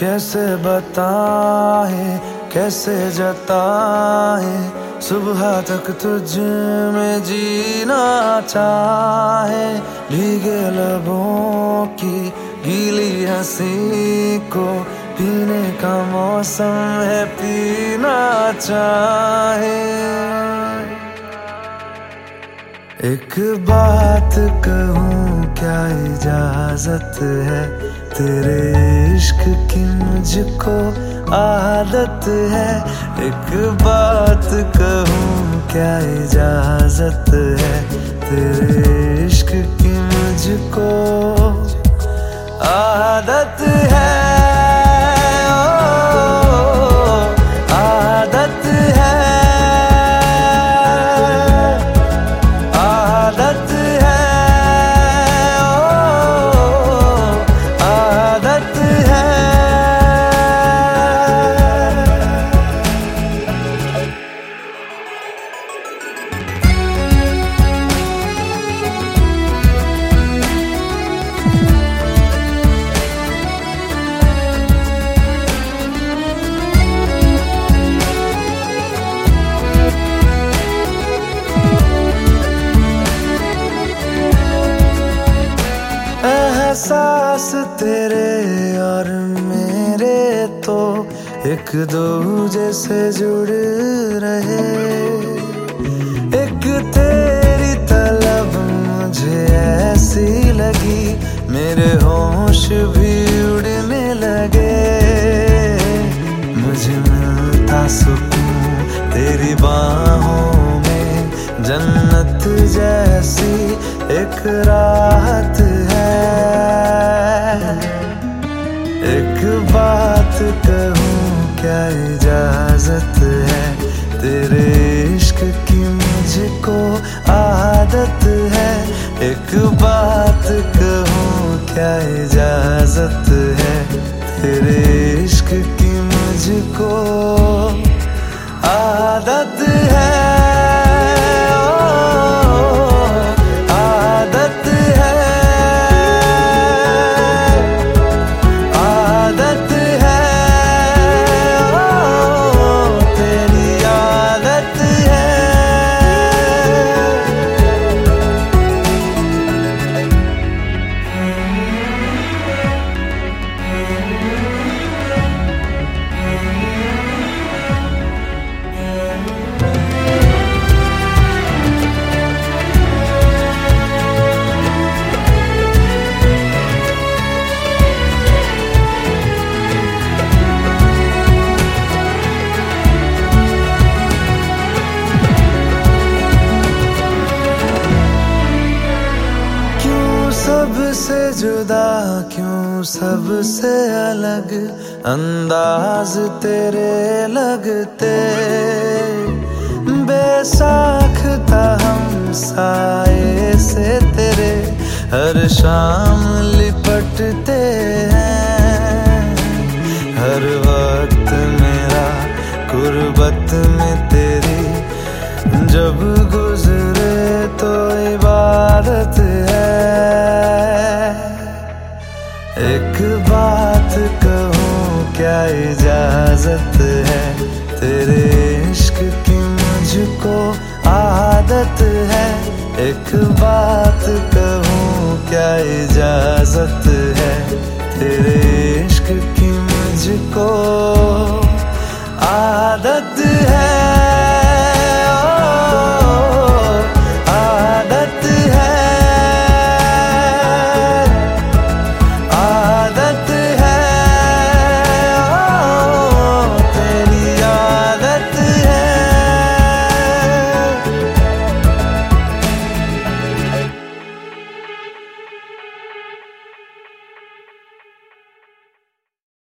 कैसे बताए, कैसे जताए, सुबह तक तुझ में जीना चाहे। भीगे लबों की गीली हँसी को पीने का मौसम है, पीना चाहे। एक बात कहूँ, क्या इजाज़त है? तेरे इश्क की मुझको आदत है। एक बात कहूँ, क्या इजाज़त है? तेरे इश्क की मुझको आदत है तेरे और मेरे तो एक दूजे से जुड़ रहे। एक तेरी तलब मुझे ऐसी लगी, मेरे होश भी उड़ने लगे। मुझे मिलता सुकून तेरी बाहों में, जन्नत जैसी एक राहत एक तेरे सबसे जुदा क्यों? सबसे अलग अंदाज तेरे लगते। बेसाख था हम साए से तेरे हर शाम लिपटते हैं। हर वक्त मेरा गुर्बत में तेरी जब गुजरे तो इबादत क्या इजाज़त है? तेरे इश्क की मुझको आदत है। एक बात